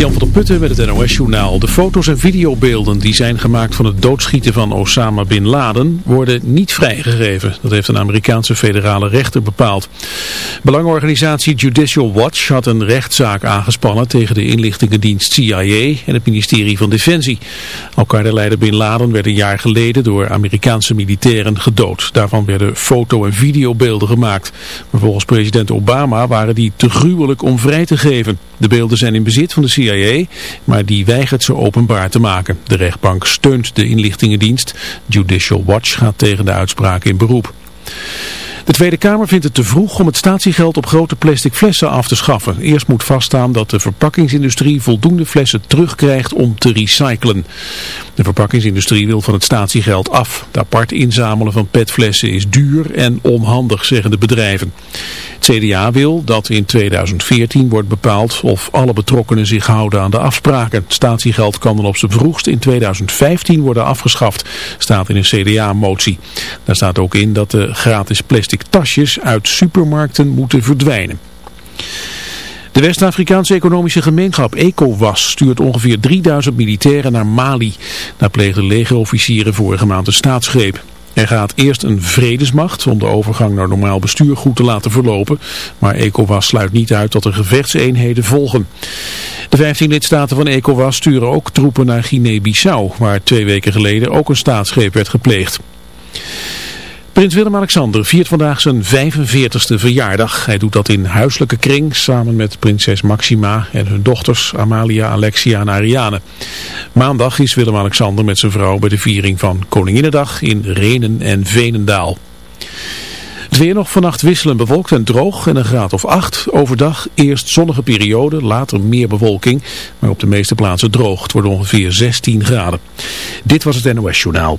Jan van der Putten met het NOS-journaal. De foto's en videobeelden die zijn gemaakt van het doodschieten van Osama Bin Laden worden niet vrijgegeven. Dat heeft een Amerikaanse federale rechter bepaald. Belangenorganisatie Judicial Watch had een rechtszaak aangespannen tegen de inlichtingendienst CIA en het ministerie van Defensie. Al-Qaeda-leider Bin Laden werd een jaar geleden door Amerikaanse militairen gedood. Daarvan werden foto- en videobeelden gemaakt. Maar volgens president Obama waren die te gruwelijk om vrij te geven. De beelden zijn in bezit van de CIA, maar die weigert ze openbaar te maken. De rechtbank steunt de inlichtingendienst. Judicial Watch gaat tegen de uitspraak in beroep. De Tweede Kamer vindt het te vroeg om het statiegeld op grote plastic flessen af te schaffen. Eerst moet vaststaan dat de verpakkingsindustrie voldoende flessen terugkrijgt om te recyclen. De verpakkingsindustrie wil van het statiegeld af. Het apart inzamelen van petflessen is duur en onhandig, zeggen de bedrijven. Het CDA wil dat in 2014 wordt bepaald of alle betrokkenen zich houden aan de afspraken. Het statiegeld kan dan op zijn vroegst in 2015 worden afgeschaft, staat in een CDA-motie. Daar staat ook in dat de gratis plastic tasjes uit supermarkten moeten verdwijnen. De West-Afrikaanse economische gemeenschap ECOWAS stuurt ongeveer 3000 militairen naar Mali. Daar pleegden legerofficieren vorige maand een staatsgreep. Er gaat eerst een vredesmacht om de overgang naar normaal bestuur goed te laten verlopen. Maar ECOWAS sluit niet uit dat er gevechtseenheden volgen. De 15 lidstaten van ECOWAS sturen ook troepen naar Guinea-Bissau, waar twee weken geleden ook een staatsgreep werd gepleegd. Prins Willem-Alexander viert vandaag zijn 45ste verjaardag. Hij doet dat in huiselijke kring samen met prinses Maxima en hun dochters Amalia, Alexia en Ariane. Maandag is Willem-Alexander met zijn vrouw bij de viering van Koninginnedag in Renen en Venendaal. Het weer nog vannacht wisselen bewolkt en droog en een graad of 8. Overdag eerst zonnige periode, later meer bewolking, maar op de meeste plaatsen droog. Het wordt ongeveer 16 graden. Dit was het NOS Journaal.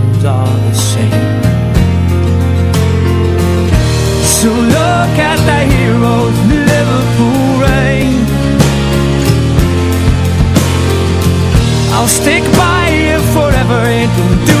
look at the heroes Liverpool rain I'll stick by you forever and do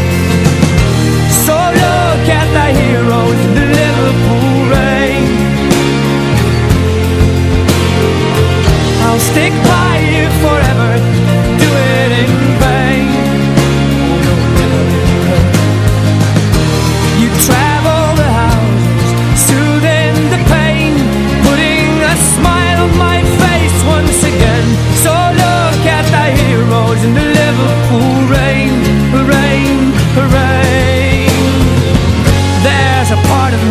so look at heroes in the Liverpool rain. I'll stick by you forever Do it in vain. You travel the the pain Putting a smile on my face once again. So look at heroes in the Liverpool Rain,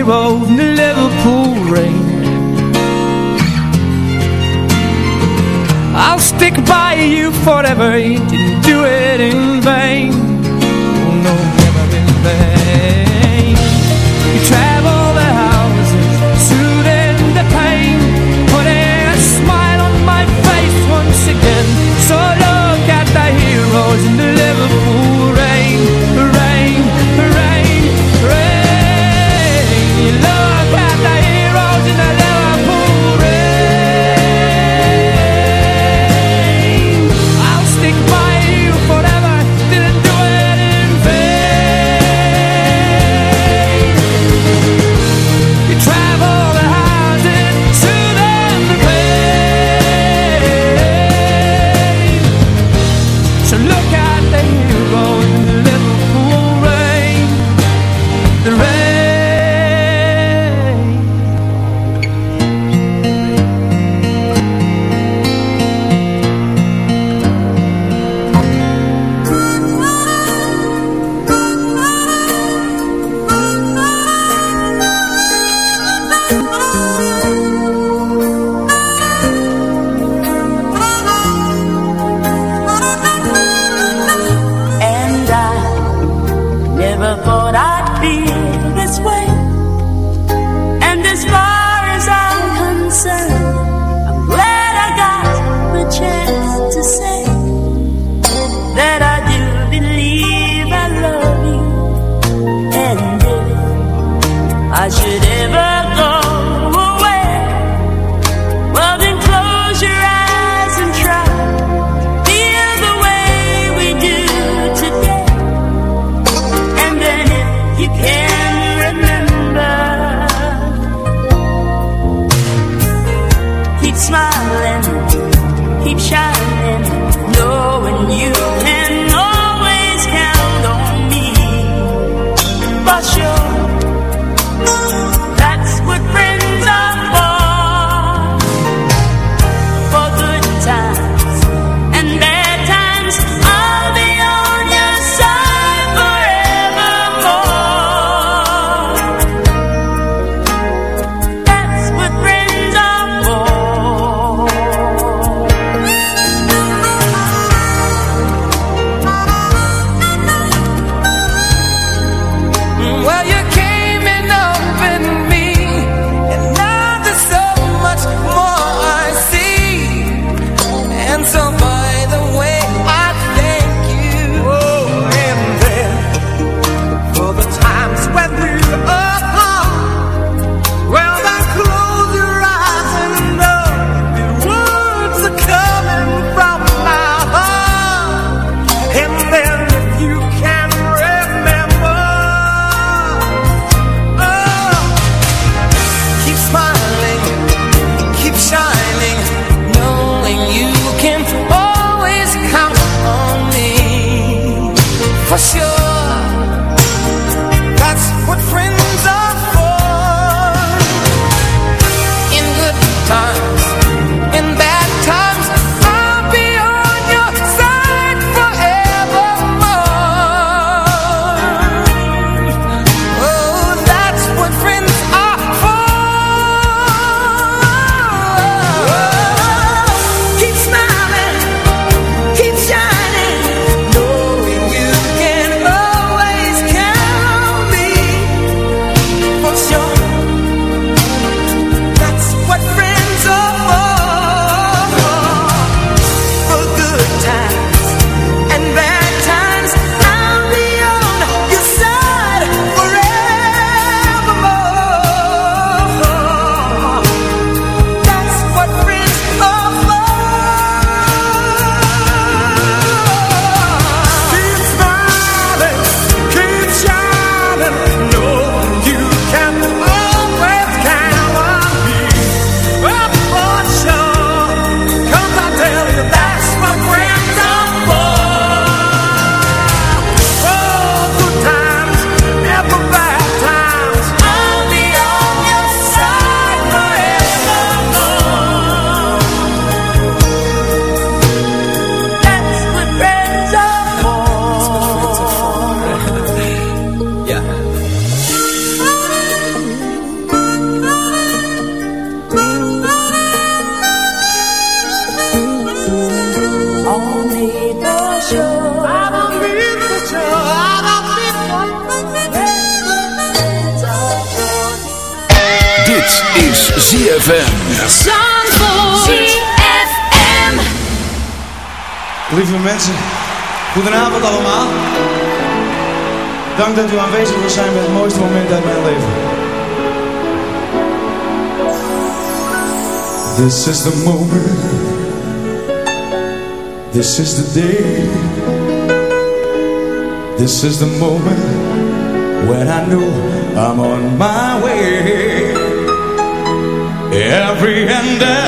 at the in the Liverpool rain. I'll stick by you forever aanwezig wil zijn het mooiste moment uit mijn leven. This is the moment. This is the day. This is the moment when I know I'm on my way. Every endeavor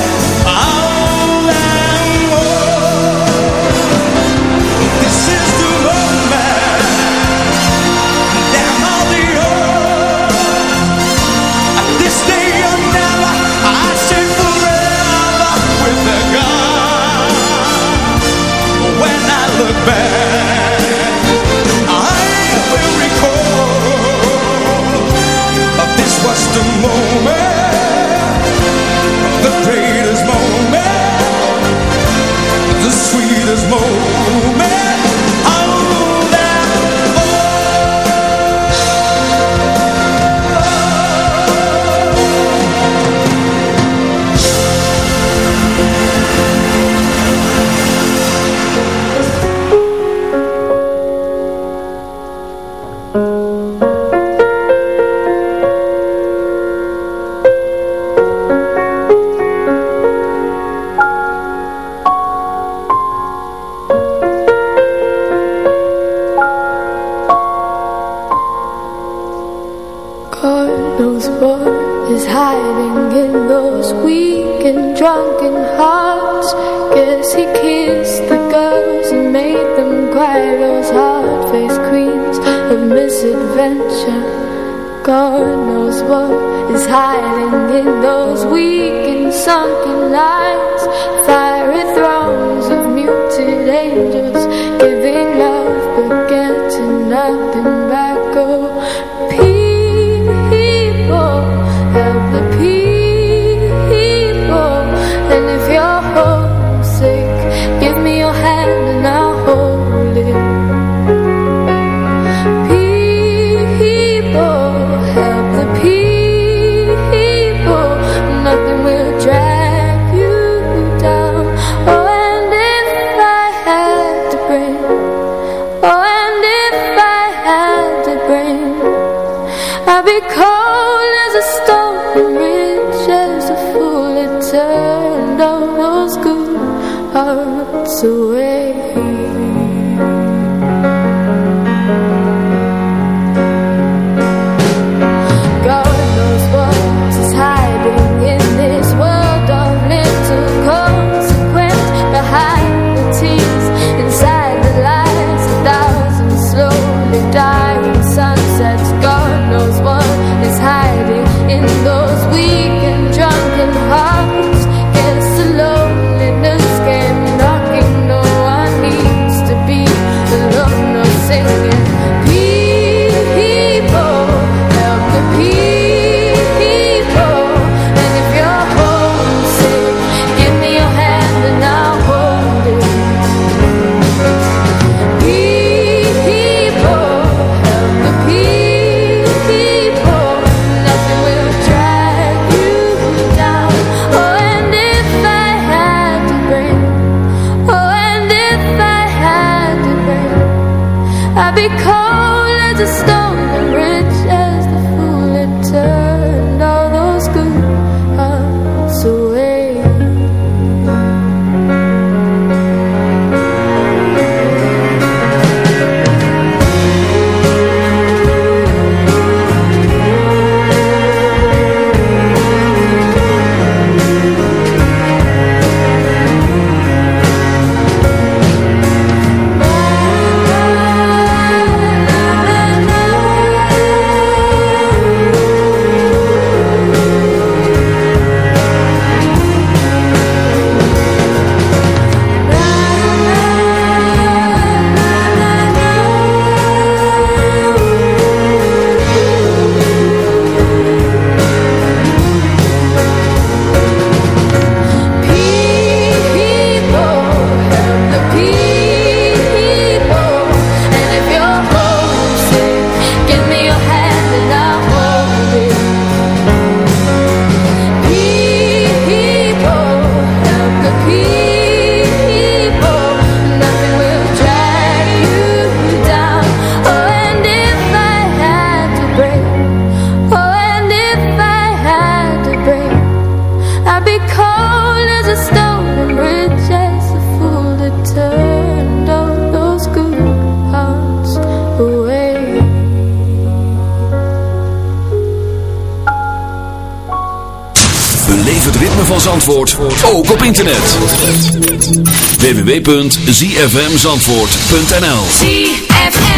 www.zfmzandvoort.nl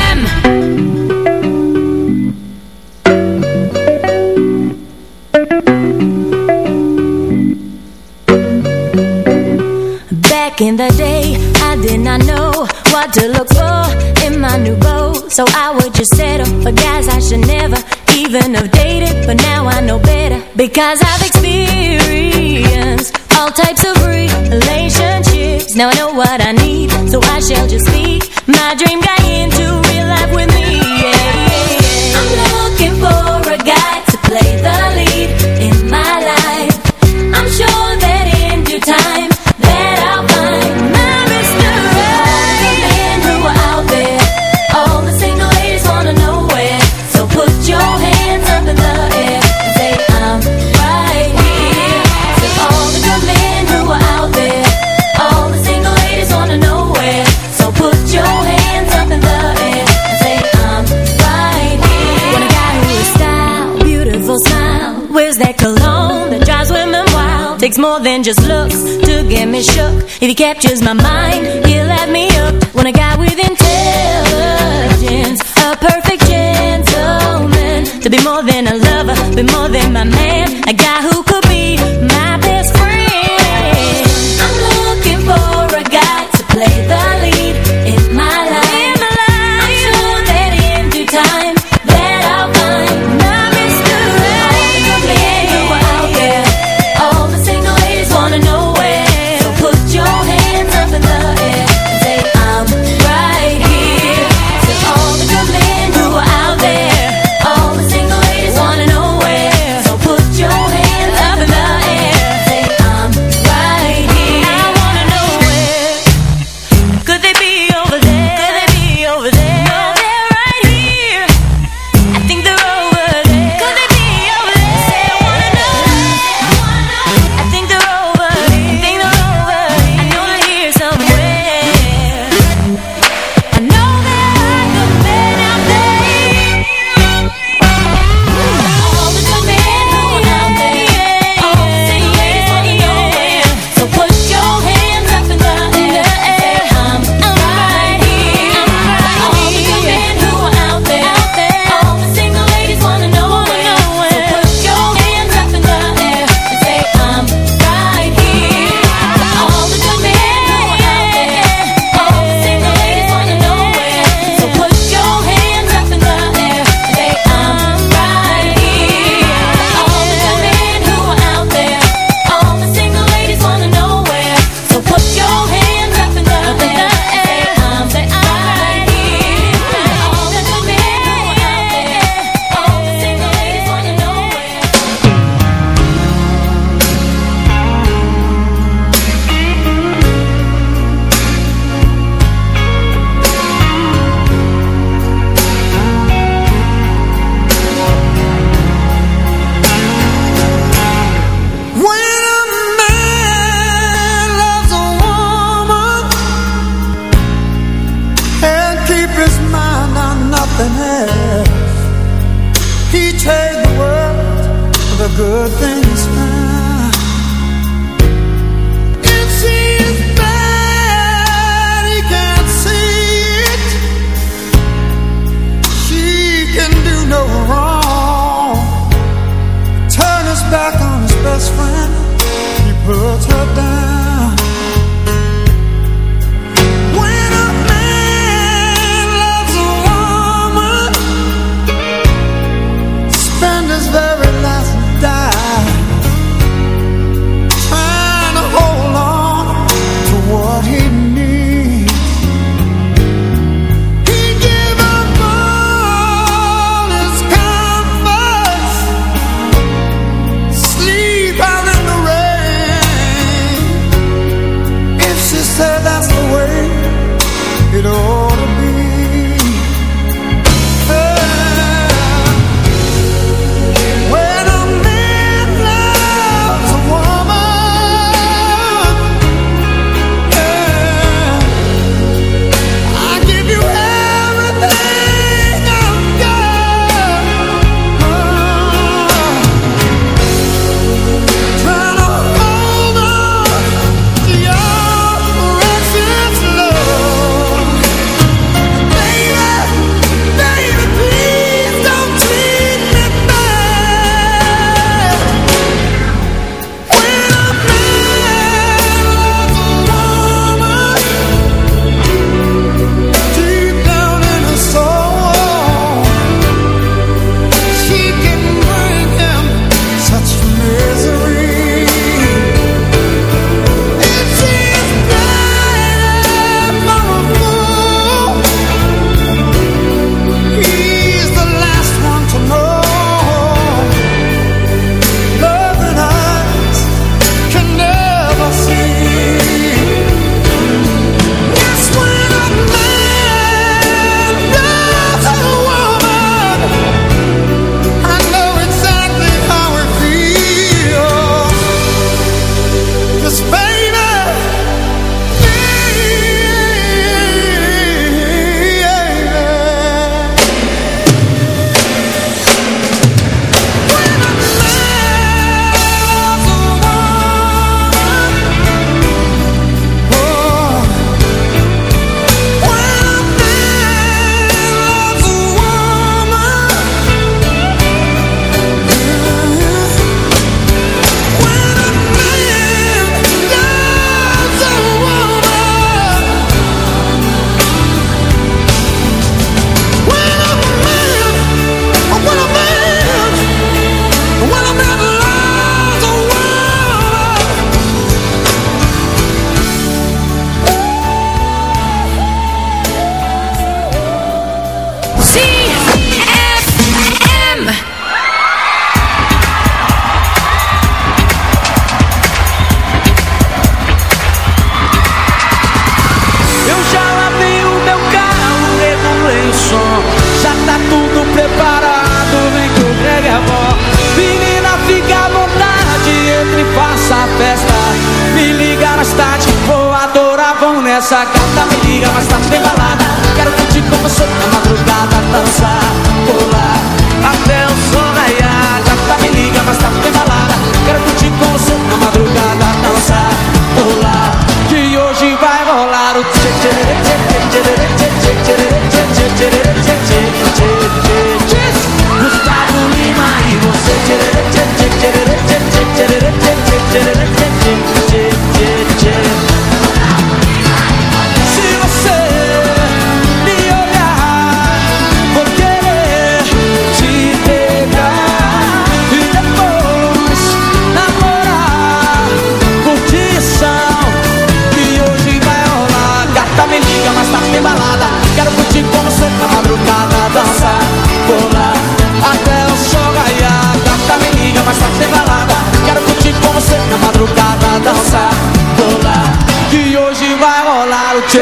Back in the day, I did not know what to look for in my new role. So I would just settle for guys I should never even have dated. But now I know better because I've If he captures my mind, he'll have me up. When a guy with intelligence A perfect gentleman. To be more than a lover, be more than my man.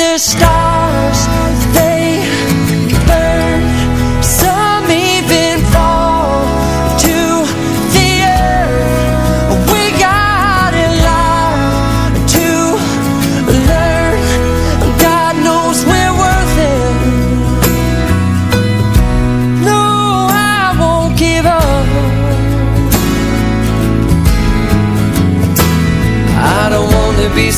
the stars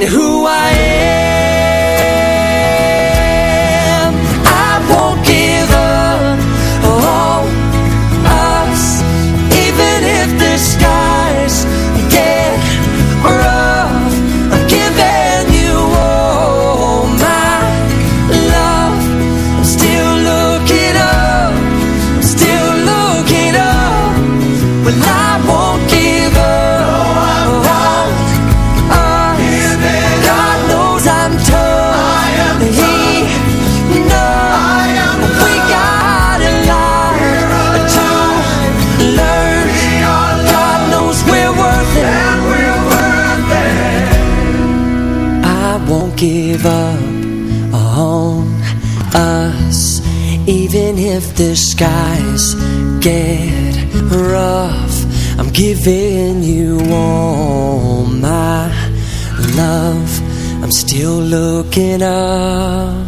And who I still looking up